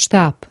Stap